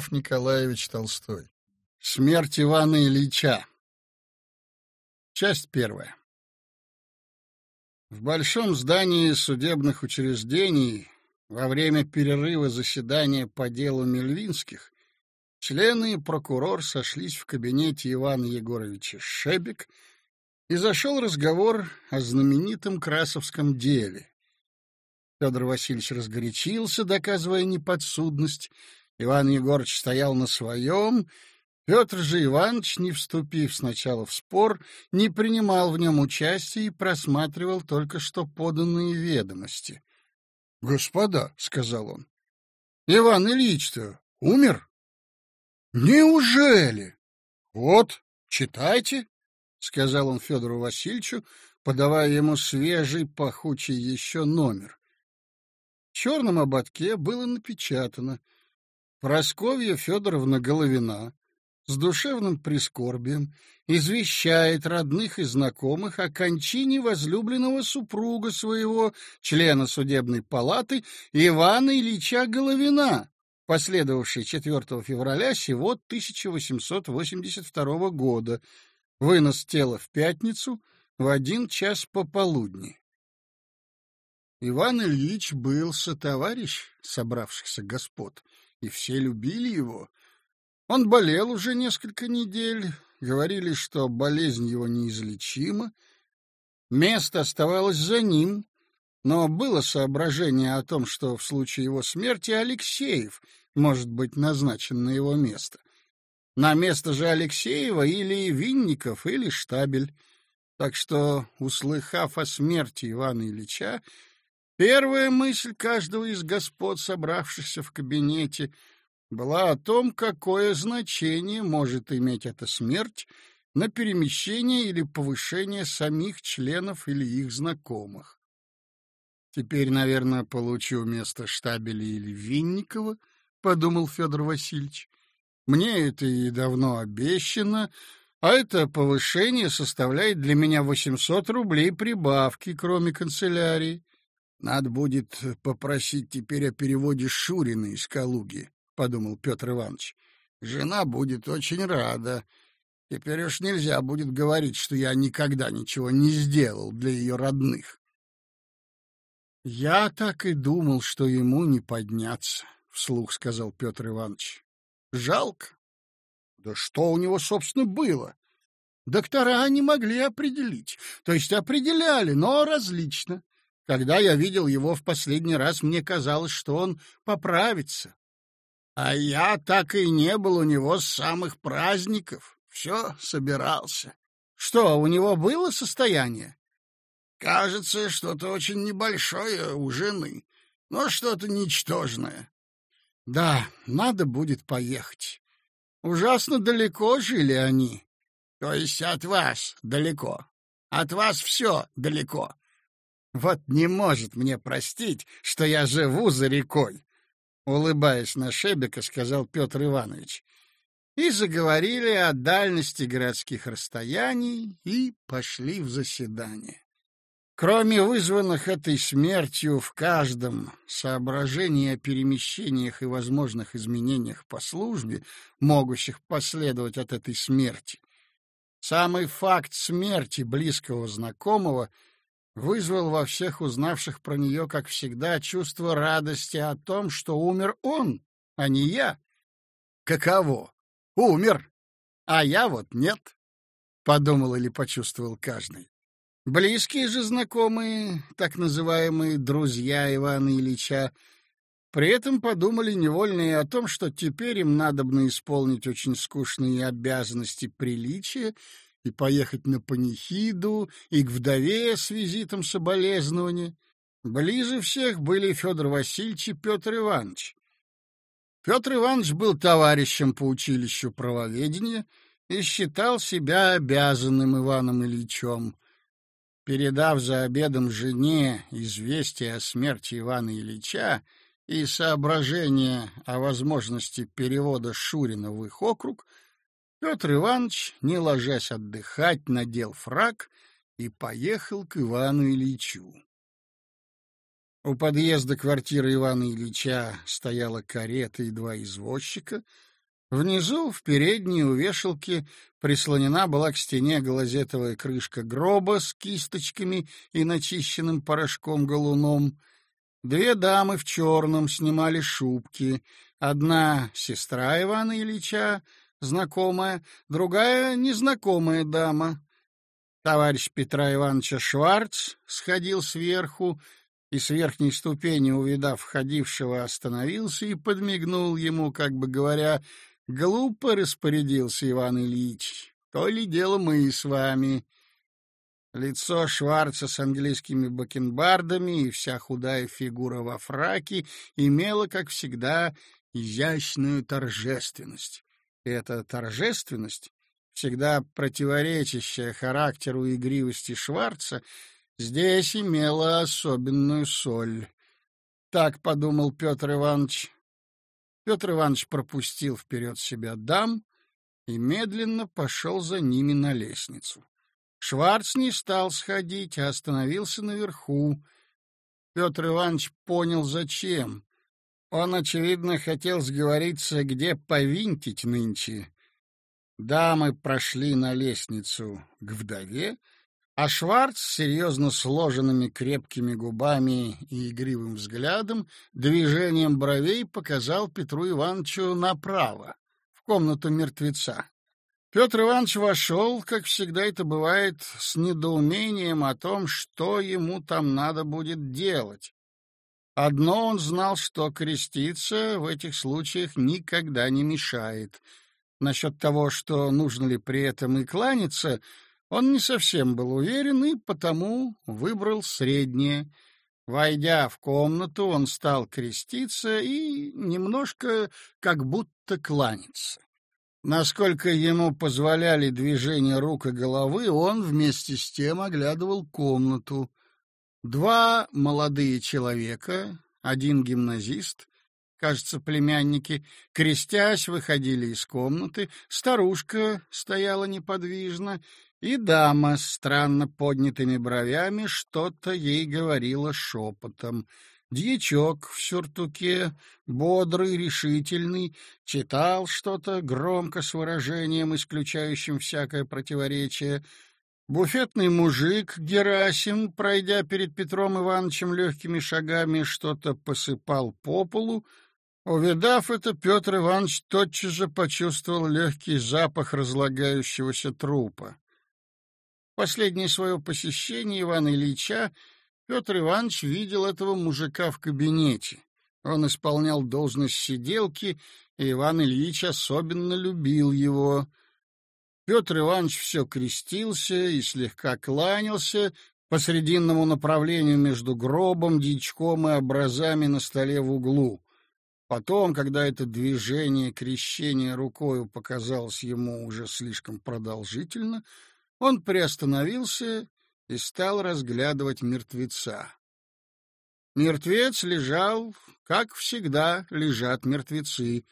Лев Николаевич Толстой. Смерть Ивана Ильича. Часть первая. В большом здании судебных учреждений во время перерыва заседания по делу Мельвинских члены и прокурор сошлись в кабинете Ивана Егоровича Шебек, и зашел разговор о знаменитом Красовском деле. Федор Васильевич разгорячился, доказывая неподсудность, Иван Егорович стоял на своем, Петр же Иванович, не вступив сначала в спор, не принимал в нем участия и просматривал только что поданные ведомости. — Господа, — сказал он, — Иван Ильич-то умер? — Неужели? — Вот, читайте, — сказал он Федору Васильевичу, подавая ему свежий, пахучий еще номер. В черном ободке было напечатано — Просковья Федоровна Головина с душевным прискорбием извещает родных и знакомых о кончине возлюбленного супруга своего, члена судебной палаты Ивана Ильича Головина, последовавшей 4 февраля сего 1882 года, вынос тела в пятницу в один час пополудни. Иван Ильич был сотоварищ собравшихся господ — и все любили его. Он болел уже несколько недель, говорили, что болезнь его неизлечима. Место оставалось за ним, но было соображение о том, что в случае его смерти Алексеев может быть назначен на его место. На место же Алексеева или Винников, или Штабель. Так что, услыхав о смерти Ивана Ильича, Первая мысль каждого из господ, собравшихся в кабинете, была о том, какое значение может иметь эта смерть на перемещение или повышение самих членов или их знакомых. Теперь, наверное, получу место Штабеля или Винникова, — подумал Федор Васильевич. Мне это и давно обещано, а это повышение составляет для меня 800 рублей прибавки, кроме канцелярии. Надо будет попросить теперь о переводе Шурина из Калуги, — подумал Петр Иванович. Жена будет очень рада. Теперь уж нельзя будет говорить, что я никогда ничего не сделал для ее родных. Я так и думал, что ему не подняться, — вслух сказал Петр Иванович. Жалко. Да что у него, собственно, было? Доктора не могли определить, то есть определяли, но различно. Когда я видел его в последний раз, мне казалось, что он поправится. А я так и не был у него с самых праздников. Все собирался. Что, у него было состояние? Кажется, что-то очень небольшое у жены, но что-то ничтожное. Да, надо будет поехать. Ужасно далеко жили они. То есть от вас далеко. От вас все далеко. Вот не может мне простить, что я живу за рекой, улыбаясь на Шебека, сказал Петр Иванович. И заговорили о дальности городских расстояний и пошли в заседание. Кроме вызванных этой смертью в каждом соображении о перемещениях и возможных изменениях по службе, могущих последовать от этой смерти, самый факт смерти близкого знакомого — вызвал во всех узнавших про нее, как всегда, чувство радости о том, что умер он, а не я. Каково? Умер, а я вот нет, — подумал или почувствовал каждый. Близкие же знакомые, так называемые друзья Ивана Ильича, при этом подумали невольно и о том, что теперь им надобно исполнить очень скучные обязанности приличия и поехать на панихиду, и к вдове с визитом соболезнования. Ближе всех были Федор Васильевич и Петр Иванович. Петр Иванович был товарищем по училищу правоведения и считал себя обязанным Иваном Ильичем. Передав за обедом жене известие о смерти Ивана Ильича и соображение о возможности перевода Шурина в их округ, Петр Иванович, не ложась отдыхать, надел фраг и поехал к Ивану Ильичу. У подъезда квартиры Ивана Ильича стояла карета и два извозчика. Внизу, в передней у вешалки, прислонена была к стене глазетовая крышка гроба с кисточками и начищенным порошком галуном. Две дамы в черном снимали шубки. Одна — сестра Ивана Ильича, знакомая, другая — незнакомая дама. Товарищ Петра Ивановича Шварц сходил сверху и с верхней ступени, увидав входившего, остановился и подмигнул ему, как бы говоря, «Глупо распорядился Иван Ильич, то ли дело мы с вами». Лицо Шварца с английскими бакенбардами и вся худая фигура во фраке имела, как всегда, изящную торжественность. Эта торжественность, всегда противоречащая характеру игривости Шварца, здесь имела особенную соль. Так подумал Петр Иванович. Петр Иванович пропустил вперед себя дам и медленно пошел за ними на лестницу. Шварц не стал сходить, а остановился наверху. Петр Иванович понял, зачем. Он, очевидно, хотел сговориться, где повинтить нынче. Дамы прошли на лестницу к вдове, а Шварц с серьезно сложенными крепкими губами и игривым взглядом, движением бровей показал Петру Ивановичу направо, в комнату мертвеца. Петр Иванович вошел, как всегда это бывает, с недоумением о том, что ему там надо будет делать. Одно он знал, что креститься в этих случаях никогда не мешает. Насчет того, что нужно ли при этом и кланяться — он не совсем был уверен и потому выбрал среднее. Войдя в комнату, он стал креститься и немножко как будто кланяться. Насколько ему позволяли движения рук и головы, он вместе с тем оглядывал комнату. Два молодые человека, один гимназист, кажется, племянники, крестясь, выходили из комнаты, старушка стояла неподвижно, и дама с странно поднятыми бровями что-то ей говорила шепотом. Дьячок в сюртуке, бодрый, решительный, читал что-то громко с выражением, исключающим всякое противоречие. Буфетный мужик Герасим, пройдя перед Петром Ивановичем легкими шагами, что-то посыпал по полу. Увидав это, Петр Иванович тотчас же почувствовал легкий запах разлагающегося трупа. Последнее свое посещение Ивана Ильича Петр Иванович видел этого мужика в кабинете. Он исполнял должность сиделки, и Иван Ильич особенно любил его. Петр Иванович все крестился и слегка кланялся по срединному направлению между гробом, дичком и образами на столе в углу. Потом, когда это движение крещения рукою показалось ему уже слишком продолжительно, — он приостановился и стал разглядывать мертвеца. Мертвец лежал, как всегда лежат мертвецы,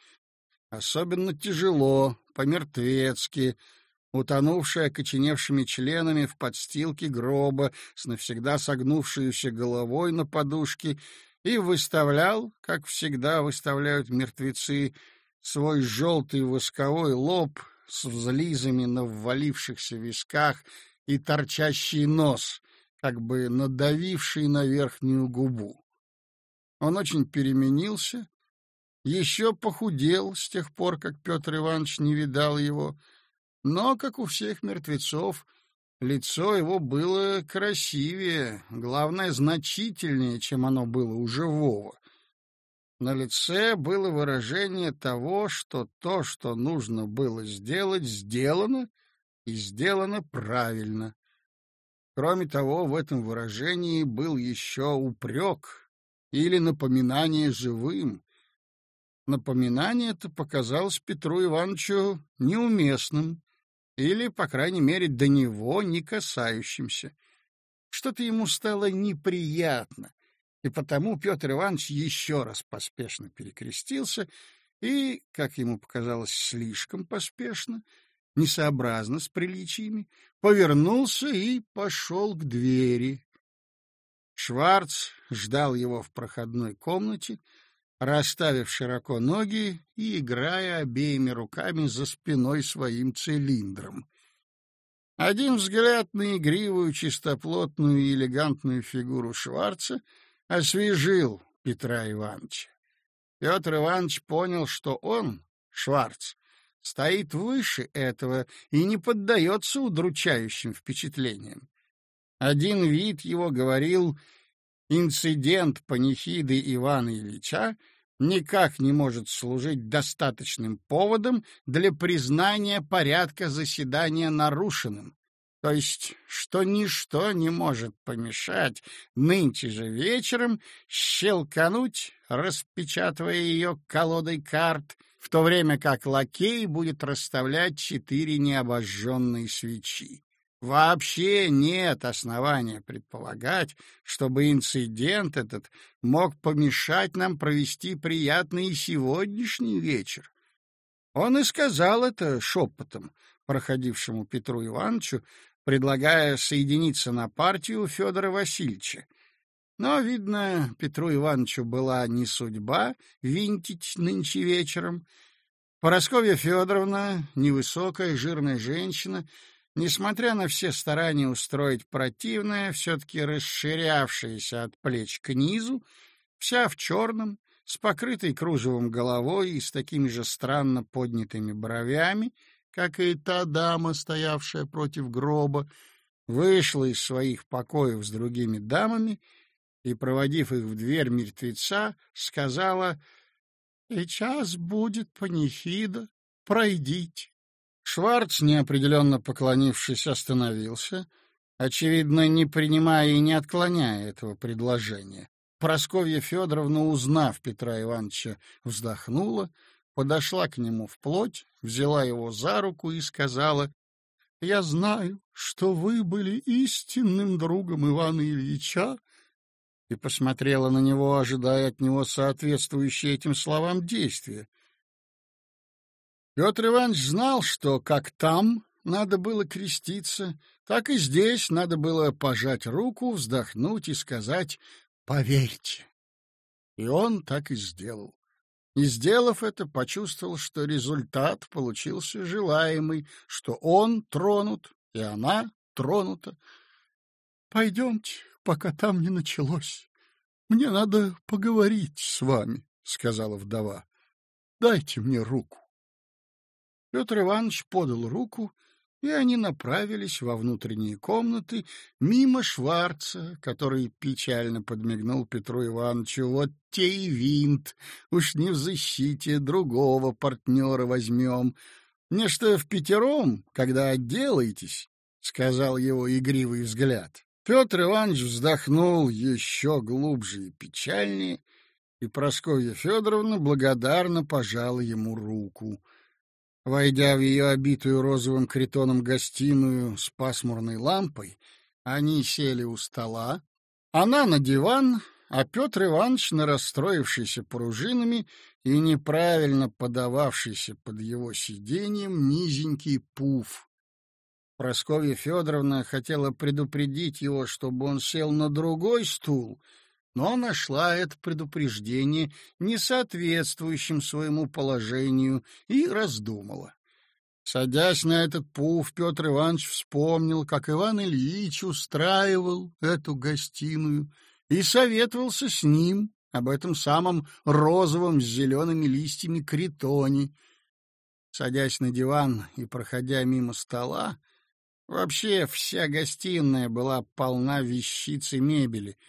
особенно тяжело, по-мертвецки, утонувший окоченевшими членами в подстилке гроба с навсегда согнувшейся головой на подушке и выставлял, как всегда выставляют мертвецы, свой желтый восковой лоб с взлизами на ввалившихся висках и торчащий нос, как бы надавивший на верхнюю губу. Он очень переменился, еще похудел с тех пор, как Петр Иванович не видал его, но, как у всех мертвецов, лицо его было красивее, главное, значительнее, чем оно было у живого. На лице было выражение того, что то, что нужно было сделать, сделано, и сделано правильно. Кроме того, в этом выражении был еще упрек или напоминание живым. Напоминание это показалось Петру Ивановичу неуместным или, по крайней мере, до него не касающимся. Что-то ему стало неприятно, и потому Петр Иванович еще раз поспешно перекрестился и, как ему показалось, слишком поспешно, несообразно с приличиями, повернулся и пошел к двери. Шварц ждал его в проходной комнате, расставив широко ноги и играя обеими руками за спиной своим цилиндром. Один взгляд на игривую, чистоплотную и элегантную фигуру Шварца освежил Петра Ивановича. Петр Иванович понял, что он, Шварц, стоит выше этого и не поддается удручающим впечатлениям. Один вид его говорил инцидент панихиды Ивана Ильича никак не может служить достаточным поводом для признания порядка заседания нарушенным, то есть что ничто не может помешать нынче же вечером щелкануть, распечатывая ее колодой карт, в то время как лакей будет расставлять четыре необожженные свечи. Вообще нет основания предполагать, чтобы инцидент этот мог помешать нам провести приятный сегодняшний вечер. Он и сказал это шепотом, проходившему Петру Ивановичу, предлагая соединиться на партию Федора Васильевича. Но, видно, Петру Ивановичу была не судьба винтить нынче вечером. Поросковья Федоровна, невысокая, жирная женщина, несмотря на все старания устроить противное, все-таки расширявшееся от плеч к низу, вся в черном, с покрытой кружевом головой и с такими же странно поднятыми бровями, как и та дама, стоявшая против гроба, вышла из своих покоев с другими дамами и, проводив их в дверь мертвеца, сказала «Сейчас будет панихида, пройдите». Шварц, неопределенно поклонившись, остановился, очевидно, не принимая и не отклоняя этого предложения. Просковья Федоровна, узнав Петра Ивановича, вздохнула, подошла к нему вплоть, взяла его за руку и сказала, «Я знаю, что вы были истинным другом Ивана Ильича, и посмотрела на него, ожидая от него соответствующие этим словам действия. Петр Иванович знал, что как там надо было креститься, так и здесь надо было пожать руку, вздохнуть и сказать «поверьте». И он так и сделал. И, сделав это, почувствовал, что результат получился желаемый, что он тронут, и она тронута. «Пойдемте, пока там не началось. Мне надо поговорить с вами», — сказала вдова. «Дайте мне руку». Петр Иванович подал руку, и они направились во внутренние комнаты мимо Шварца, который печально подмигнул Петру Ивановичу. «Вот те и винт! Уж не в защите другого партнера возьмем. Мне что, в пятером, когда отделаетесь?» — сказал его игривый взгляд. Петр Иванович вздохнул еще глубже и печальнее, и Прасковья Федоровна благодарно пожала ему руку — Войдя в ее обитую розовым критоном гостиную с пасмурной лампой, они сели у стола, она на диван, а Петр Иванович на расстроившийся пружинами и неправильно подававшийся под его сиденьем низенький пуф. Просковья Федоровна хотела предупредить его, чтобы он сел на другой стул — но нашла это предупреждение несоответствующим своему положению и раздумала. Садясь на этот пуф, Петр Иванович вспомнил, как Иван Ильич устраивал эту гостиную и советовался с ним об этом самом розовом с зелеными листьями критоне. Садясь на диван и проходя мимо стола, вообще вся гостиная была полна вещиц и мебели —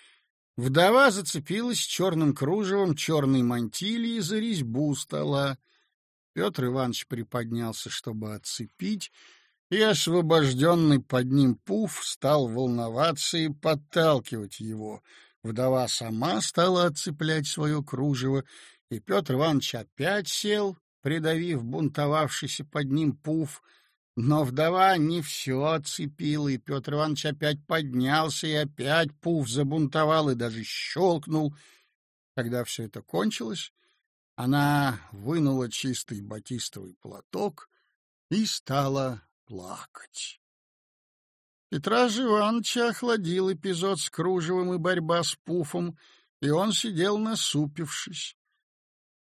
Вдова зацепилась черным кружевом черной мантилии за резьбу стола. Петр Иванович приподнялся, чтобы отцепить, и освобожденный под ним пуф стал волноваться и подталкивать его. Вдова сама стала отцеплять свое кружево, и Петр Иванович опять сел, придавив бунтовавшийся под ним пуф — но вдова не все отцепила, и Петр Иванович опять поднялся, и опять пуф забунтовал, и даже щелкнул. Когда все это кончилось, она вынула чистый батистовый платок и стала плакать. Петра Ивановича охладил эпизод с кружевом и борьба с пуфом, и он сидел насупившись.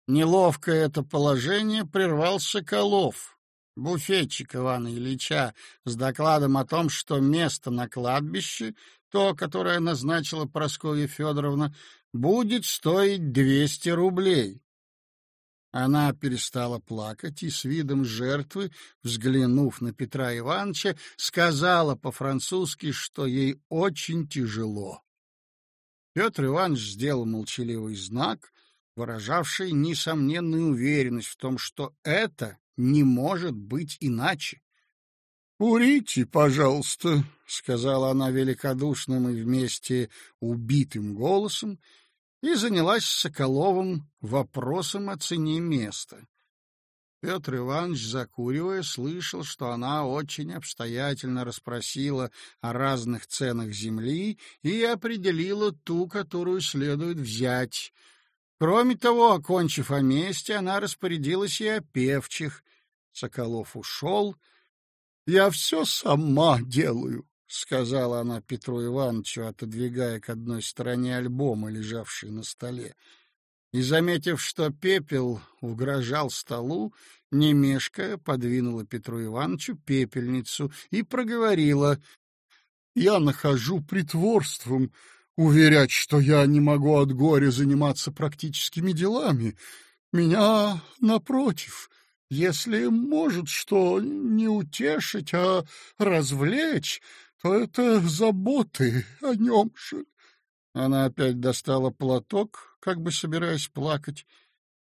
Неловкое это положение прервал Соколов, буфетчик Ивана Ильича, с докладом о том, что место на кладбище, то, которое назначила Прасковья Федоровна, будет стоить двести рублей. Она перестала плакать и с видом жертвы, взглянув на Петра Ивановича, сказала по-французски, что ей очень тяжело. Петр Иванович сделал молчаливый знак, выражавший несомненную уверенность в том, что это не может быть иначе. — Курите, пожалуйста, — сказала она великодушным и вместе убитым голосом, и занялась Соколовым вопросом о цене места. Петр Иванович, закуривая, слышал, что она очень обстоятельно расспросила о разных ценах земли и определила ту, которую следует взять. Кроме того, окончив о месте, она распорядилась и о певчих. Соколов ушел. — Я все сама делаю, — сказала она Петру Ивановичу, отодвигая к одной стороне альбома, лежавший на столе. И, заметив, что пепел угрожал столу, не мешкая, подвинула Петру Ивановичу пепельницу и проговорила. — Я нахожу притворством уверять, что я не могу от горя заниматься практическими делами. Меня, напротив, если может что не утешить, а развлечь, то это заботы о нем же. Она опять достала платок, как бы собираясь плакать,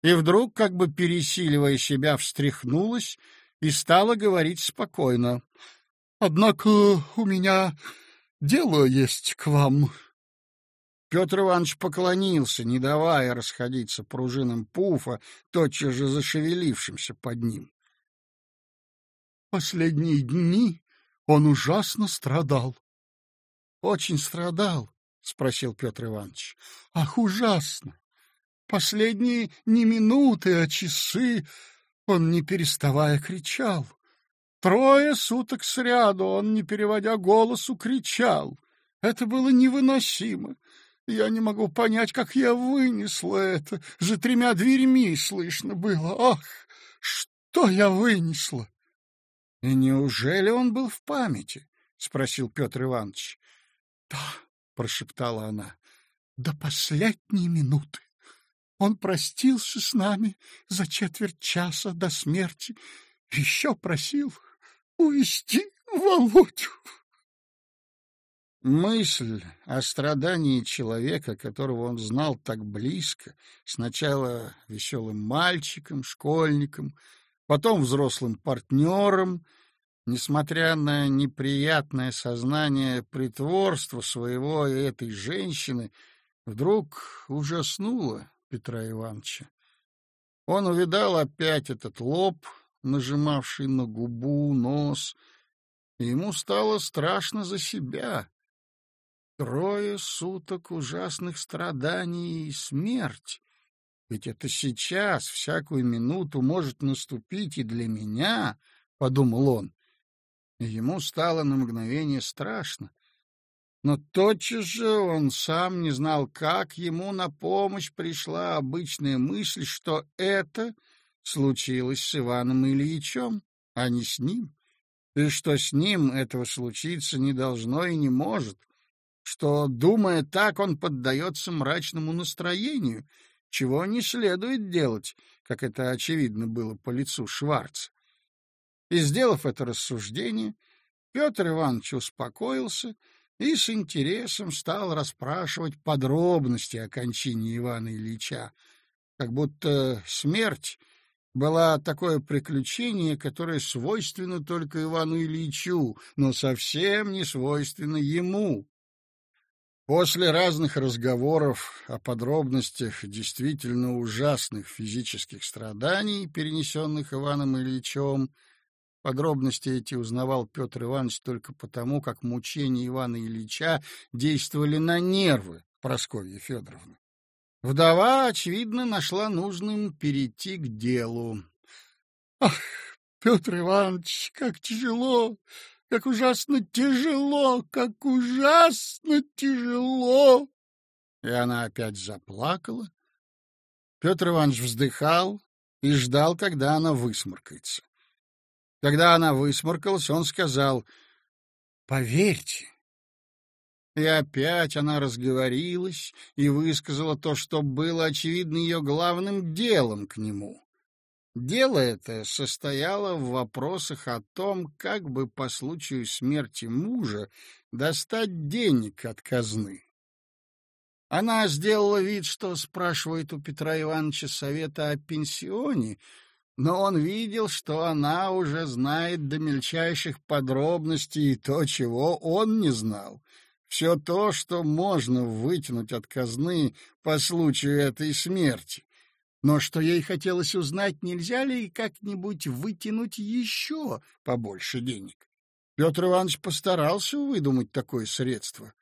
и вдруг, как бы пересиливая себя, встряхнулась и стала говорить спокойно. — Однако у меня дело есть к вам. Петр Иванович поклонился, не давая расходиться пружинам пуфа, тотчас же зашевелившимся под ним. — Последние дни он ужасно страдал. — Очень страдал, — спросил Петр Иванович. — Ах, ужасно! Последние не минуты, а часы он, не переставая, кричал. Трое суток сряду он, не переводя голосу, кричал. Это было невыносимо. Я не могу понять, как я вынесла это. За тремя дверьми слышно было. Ах, что я вынесла! — И неужели он был в памяти? — спросил Петр Иванович. — Да, — прошептала она, — до последней минуты. Он простился с нами за четверть часа до смерти. Еще просил увести Володю. Мысль о страдании человека, которого он знал так близко, сначала веселым мальчиком, школьником, потом взрослым партнером, несмотря на неприятное сознание притворства своего и этой женщины, вдруг ужаснула Петра Ивановича. Он увидал опять этот лоб, нажимавший на губу, нос, и ему стало страшно за себя. Трое суток ужасных страданий и смерть. Ведь это сейчас, всякую минуту, может наступить и для меня, — подумал он. Ему стало на мгновение страшно. Но тотчас же он сам не знал, как ему на помощь пришла обычная мысль, что это случилось с Иваном Ильичем, а не с ним, и что с ним этого случиться не должно и не может, что, думая так, он поддается мрачному настроению, чего не следует делать, как это очевидно было по лицу Шварца. И, сделав это рассуждение, Петр Иванович успокоился и с интересом стал расспрашивать подробности о кончине Ивана Ильича, как будто смерть была такое приключение, которое свойственно только Ивану Ильичу, но совсем не свойственно ему. После разных разговоров о подробностях действительно ужасных физических страданий, перенесенных Иваном Ильичем, подробности эти узнавал Петр Иванович только потому, как мучения Ивана Ильича действовали на нервы Прасковьи Федоровны. Вдова, очевидно, нашла нужным перейти к делу. — Ах, Петр Иванович, как тяжело! Как ужасно тяжело, как ужасно тяжело!» И она опять заплакала. Петр Иванович вздыхал и ждал, когда она высморкается. Когда она высморкалась, он сказал, «Поверьте». И опять она разговорилась и высказала то, что было, очевидно, ее главным делом к нему. Дело это состояло в вопросах о том, как бы по случаю смерти мужа достать денег от казны. Она сделала вид, что спрашивает у Петра Ивановича совета о пенсионе, но он видел, что она уже знает до мельчайших подробностей то, чего он не знал. Все то, что можно вытянуть от казны по случаю этой смерти. Но что ей хотелось узнать, нельзя ли как-нибудь вытянуть еще побольше денег. Петр Иванович постарался выдумать такое средство.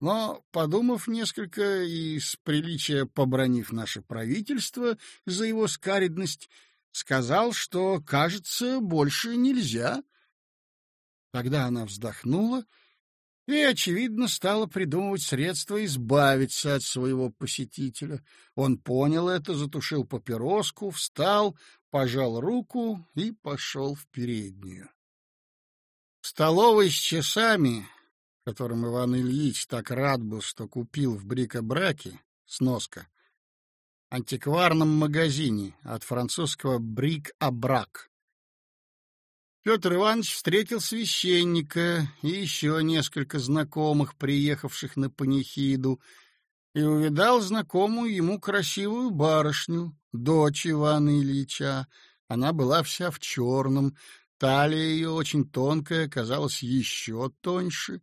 Но, подумав несколько и с приличия побронив наше правительство за его скаридность, сказал, что, кажется, больше нельзя. Тогда она вздохнула и, очевидно, стала придумывать средства избавиться от своего посетителя. Он понял это, затушил папироску, встал, пожал руку и пошел в переднюю. В столовой с часами, которым Иван Ильич так рад был, что купил в брика-браке, сноска, антикварном магазине от французского «брик-абрак». Петр Иванович встретил священника и еще несколько знакомых, приехавших на панихиду, и увидал знакомую ему красивую барышню, дочь Ивана Ильича. Она была вся в черном, талия ее очень тонкая, казалась еще тоньше.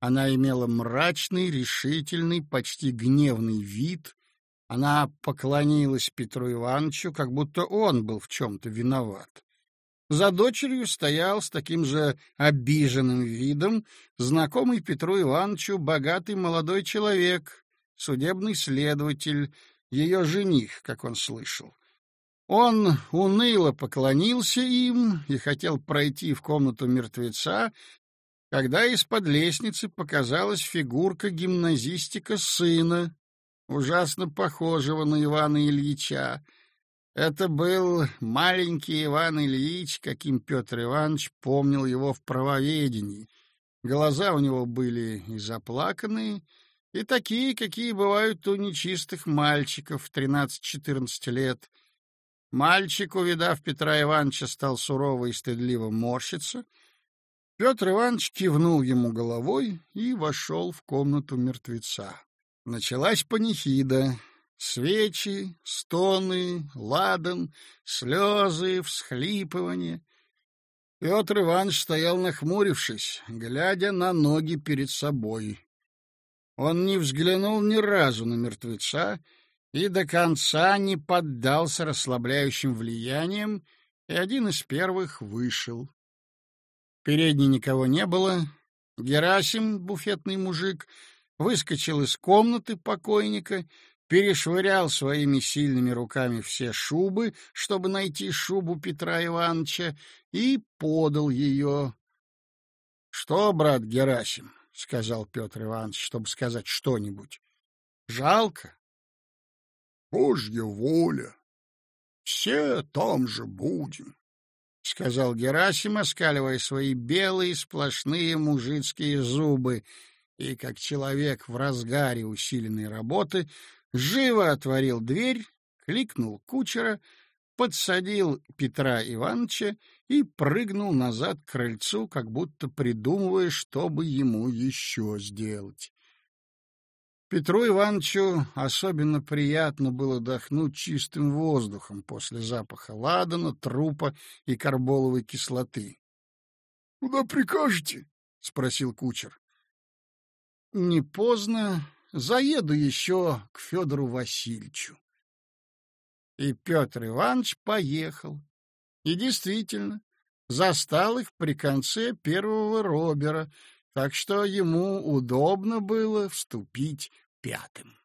Она имела мрачный, решительный, почти гневный вид она поклонилась Петру Ивановичу, как будто он был в чем-то виноват. За дочерью стоял с таким же обиженным видом знакомый Петру Ивановичу богатый молодой человек, судебный следователь, ее жених, как он слышал. Он уныло поклонился им и хотел пройти в комнату мертвеца, когда из-под лестницы показалась фигурка гимназистика сына, ужасно похожего на Ивана Ильича. Это был маленький Иван Ильич, каким Петр Иванович помнил его в правоведении. Глаза у него были и заплаканные, и такие, какие бывают у нечистых мальчиков в тринадцать-четырнадцать лет. Мальчик, увидав Петра Ивановича, стал сурово и стыдливо морщиться. Петр Иванович кивнул ему головой и вошел в комнату мертвеца. Началась панихида. Свечи, стоны, ладан, слезы, всхлипывания. Петр Иванович стоял нахмурившись, глядя на ноги перед собой. Он не взглянул ни разу на мертвеца и до конца не поддался расслабляющим влияниям, и один из первых вышел. В передней никого не было. Герасим, буфетный мужик, выскочил из комнаты покойника, перешвырял своими сильными руками все шубы, чтобы найти шубу Петра Ивановича, и подал ее. — Что, брат Герасим? — сказал Петр Иванович, чтобы сказать что-нибудь. — Жалко. — Божья воля. Все там же будем, — сказал Герасим, оскаливая свои белые сплошные мужицкие зубы, и, как человек в разгаре усиленной работы, живо отворил дверь, кликнул кучера, подсадил Петра Ивановича и прыгнул назад к крыльцу, как будто придумывая, что бы ему еще сделать. Петру Ивановичу особенно приятно было дохнуть чистым воздухом после запаха ладана, трупа и карболовой кислоты. — Куда прикажете? — спросил кучер не поздно, заеду еще к Федору Васильевичу. И Петр Иванович поехал. И действительно, застал их при конце первого робера, так что ему удобно было вступить пятым.